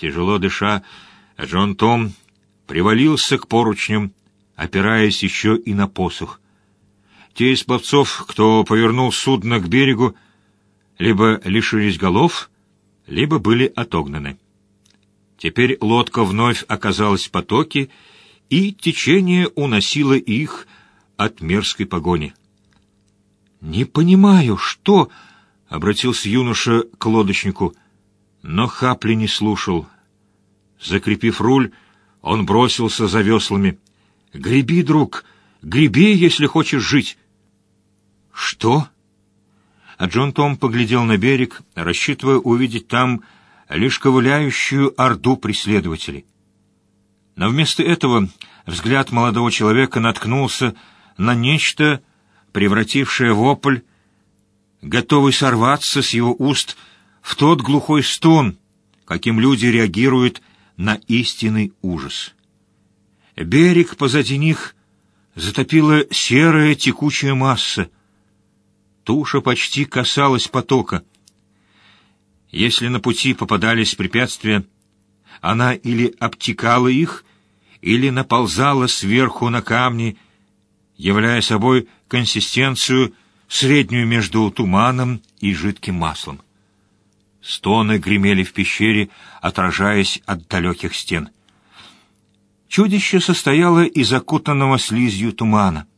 Тяжело дыша, Джон Том привалился к поручням, опираясь еще и на посох. Те из пловцов, кто повернул судно к берегу, либо лишились голов, либо были отогнаны. Теперь лодка вновь оказалась в потоке, и течение уносило их от мерзкой погони. «Не понимаю, что...» — обратился юноша к лодочнику, но Хапли не слушал. Закрепив руль, он бросился за веслами. «Греби, друг, греби, если хочешь жить!» «Что?» А Джон Том поглядел на берег, рассчитывая увидеть там лишь ковыляющую орду преследователей. Но вместо этого взгляд молодого человека наткнулся на нечто, превратившее вопль, готовый сорваться с его уст в тот глухой стон, каким люди реагируют на истинный ужас. Берег позади них затопила серая текучая масса. Туша почти касалась потока. Если на пути попадались препятствия, она или обтекала их, или наползала сверху на камни, являя собой консистенцию, среднюю между туманом и жидким маслом. Стоны гремели в пещере, отражаясь от далеких стен. Чудище состояло из окутанного слизью тумана,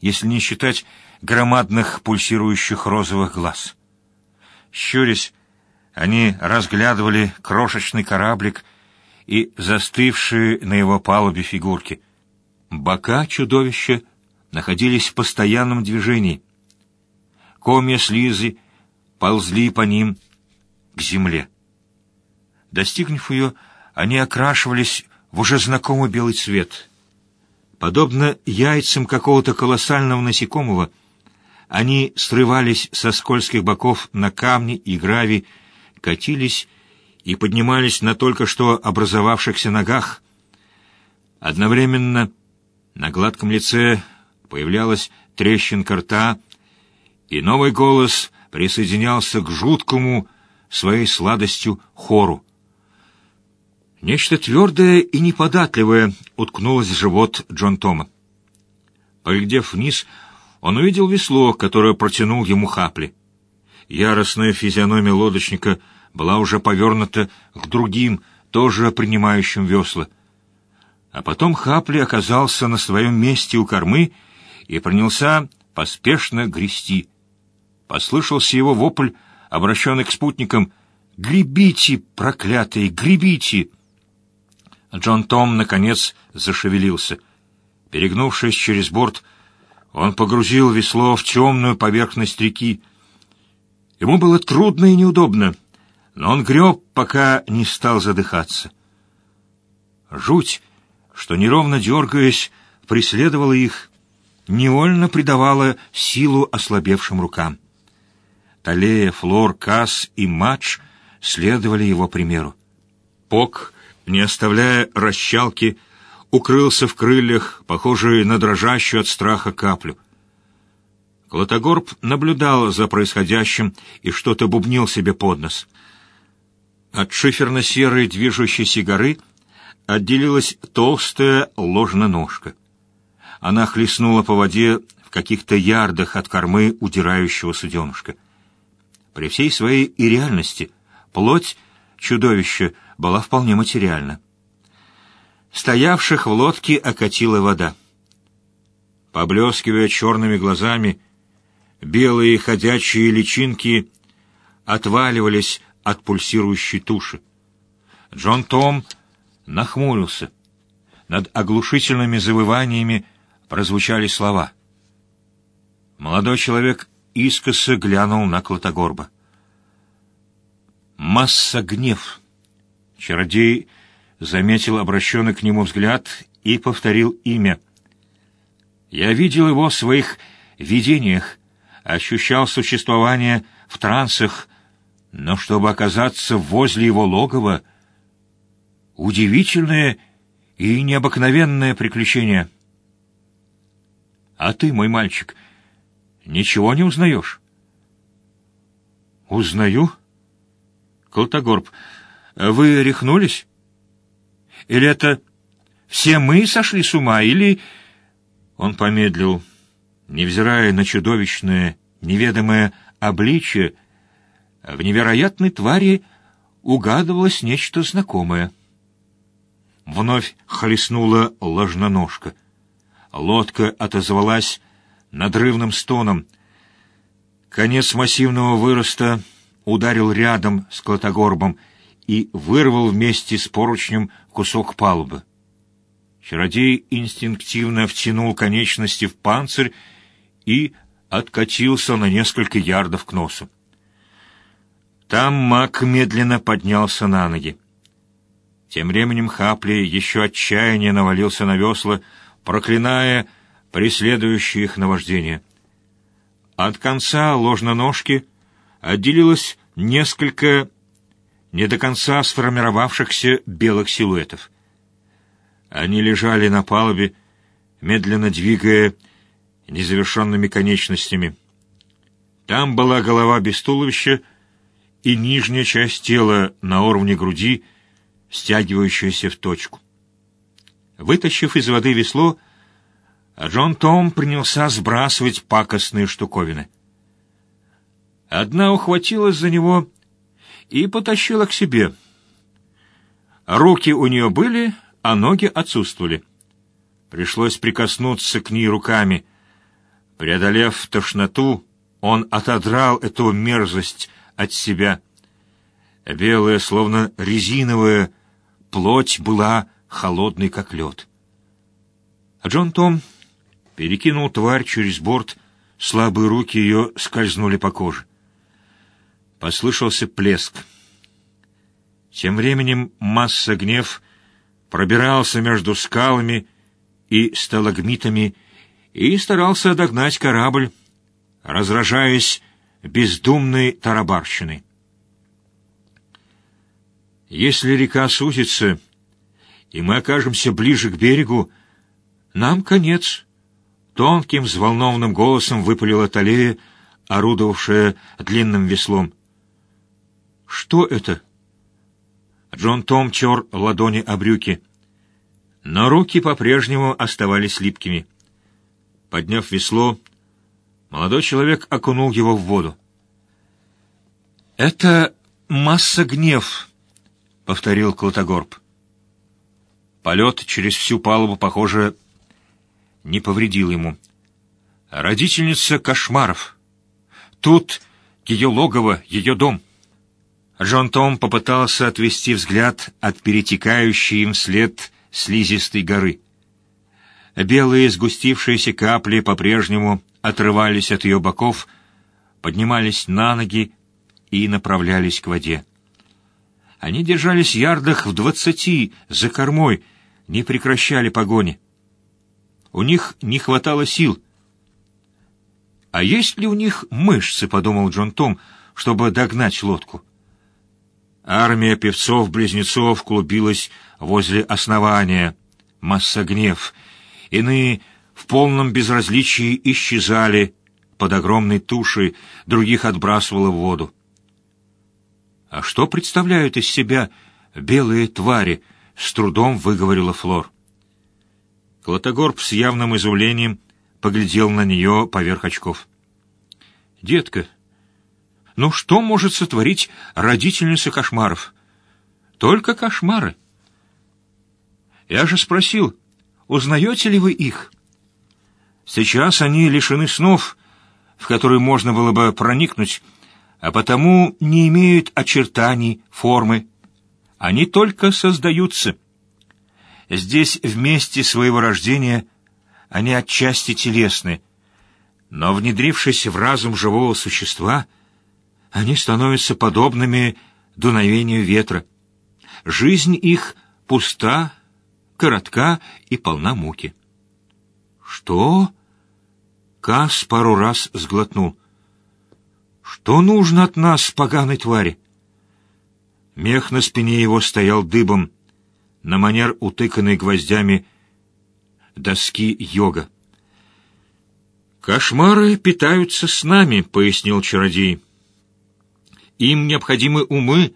если не считать громадных пульсирующих розовых глаз. Щурясь, они разглядывали крошечный кораблик и застывшие на его палубе фигурки. Бока чудовища находились в постоянном движении. Комья слизы ползли по ним к земле. Достигнув ее, они окрашивались в уже знакомый белый цвет. Подобно яйцам какого-то колоссального насекомого, они срывались со скользких боков на камни и гравий, катились и поднимались на только что образовавшихся ногах. Одновременно на гладком лице появлялась трещинка рта, и новый голос присоединялся к жуткому своей сладостью хору. Нечто твердое и неподатливое уткнулось в живот Джон Тома. Поглядев вниз, он увидел весло, которое протянул ему Хапли. Яростная физиономия лодочника была уже повернута к другим, тоже принимающим весла. А потом Хапли оказался на своем месте у кормы и принялся поспешно грести. Послышался его вопль, обращенный к спутникам «Гребите, проклятые, гребите!» Джон Том, наконец, зашевелился. Перегнувшись через борт, он погрузил весло в темную поверхность реки, Ему было трудно и неудобно, но он греб, пока не стал задыхаться. Жуть, что неровно дергаясь, преследовала их, невольно придавала силу ослабевшим рукам. Талея, Флор, Касс и Матч следовали его примеру. Пок, не оставляя расщалки, укрылся в крыльях, похожие на дрожащую от страха каплю — Клотогорб наблюдал за происходящим и что-то бубнил себе под нос. От шиферно-серой движущейся горы отделилась толстая ложноножка. Она хлестнула по воде в каких-то ярдах от кормы удирающего суденышка. При всей своей и реальности плоть чудовища была вполне материальна. Стоявших в лодке окатила вода. Поблескивая черными глазами, белые ходячие личинки отваливались от пульсирующей туши. Джон Том нахмурился. Над оглушительными завываниями прозвучали слова. Молодой человек искоса глянул на Клотогорба. «Масса гнев!» Чародей заметил обращенный к нему взгляд и повторил имя. «Я видел его в своих видениях ощущал существование в трансах, но чтобы оказаться возле его логова, удивительное и необыкновенное приключение. А ты, мой мальчик, ничего не узнаешь? Узнаю? Колтогорб, Вы рехнулись? Или это все мы сошли с ума, или...» Он помедлил, невзирая на чудовищное, неведомое обличие, в невероятной твари угадывалось нечто знакомое. Вновь хлестнула ложноножка. Лодка отозвалась надрывным стоном. Конец массивного выроста ударил рядом с Клотогорбом и вырвал вместе с поручнем кусок палубы. Чародей инстинктивно втянул конечности в панцирь и откатился на несколько ярдов к носу. Там маг медленно поднялся на ноги. Тем временем Хапли еще отчаяние навалился на весла, проклиная преследующие их наваждение. От конца ложноножки отделилось несколько не до конца сформировавшихся белых силуэтов. Они лежали на палубе, медленно двигая незавершенными конечностями. Там была голова без туловища и нижняя часть тела на уровне груди, стягивающаяся в точку. Вытащив из воды весло, Джон Том принялся сбрасывать пакостные штуковины. Одна ухватилась за него и потащила к себе. Руки у нее были, а ноги отсутствовали. Пришлось прикоснуться к ней руками. Преодолев тошноту, он отодрал эту мерзость от себя. Белая, словно резиновая, плоть была холодной, как лед. А Джон Том перекинул тварь через борт, слабые руки ее скользнули по коже. Послышался плеск. Тем временем масса гнев пробирался между скалами и сталагмитами и старался догнать корабль, разражаясь бездумной тарабарщиной. Если река сузится, и мы окажемся ближе к берегу, нам конец. Тонким, взволнованным голосом выпалила Талея, орудовавшая длинным веслом. «Что это?» Джон Том тер ладони о брюки, но руки по-прежнему оставались липкими. Подняв весло, молодой человек окунул его в воду. «Это масса гнев», — повторил Клотогорб. Полет через всю палубу, похоже, не повредил ему. Родительница кошмаров. Тут ее логово, ее дом. Джон Том попытался отвести взгляд от перетекающей им след слизистой горы. Белые сгустившиеся капли по-прежнему отрывались от ее боков, поднимались на ноги и направлялись к воде. Они держались ярдах в двадцати за кормой, не прекращали погони. У них не хватало сил. «А есть ли у них мышцы?» — подумал Джон Том, чтобы догнать лодку. Армия певцов-близнецов клубилась возле основания. Масса гнев. Иные в полном безразличии исчезали под огромной тушей, других отбрасывало в воду. «А что представляют из себя белые твари?» — с трудом выговорила Флор. Клотогорб с явным изумлением поглядел на нее поверх очков. «Детка, ну что может сотворить родительница кошмаров? Только кошмары. Я же спросил, узнаете ли вы их? Сейчас они лишены снов, в которые можно было бы проникнуть, а потому не имеют очертаний, формы. Они только создаются. Здесь вместе своего рождения они отчасти телесны, но, внедрившись в разум живого существа — они становятся подобными дуновению ветра. Жизнь их пуста, коротка и полна муки. «Что?» Кас пару раз сглотнул. «Что нужно от нас, поганой твари?» Мех на спине его стоял дыбом, на манер утыканной гвоздями доски йога. «Кошмары питаются с нами», — пояснил чародей. Им необходимы умы,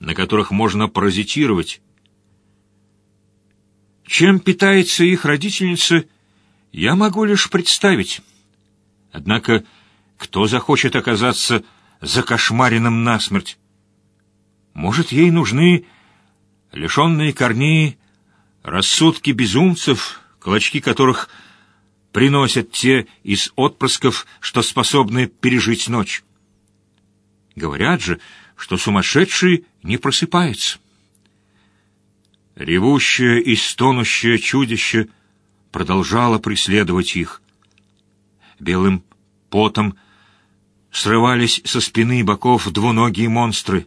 на которых можно паразитировать. Чем питается их родительница, я могу лишь представить. Однако, кто захочет оказаться закошмаренным насмерть? Может, ей нужны лишенные корней рассудки безумцев, клочки которых приносят те из отпрысков, что способны пережить ночь. Говорят же, что сумасшедший не просыпается. Ревущее и стонущее чудище продолжало преследовать их. Белым потом срывались со спины и боков двуногие монстры.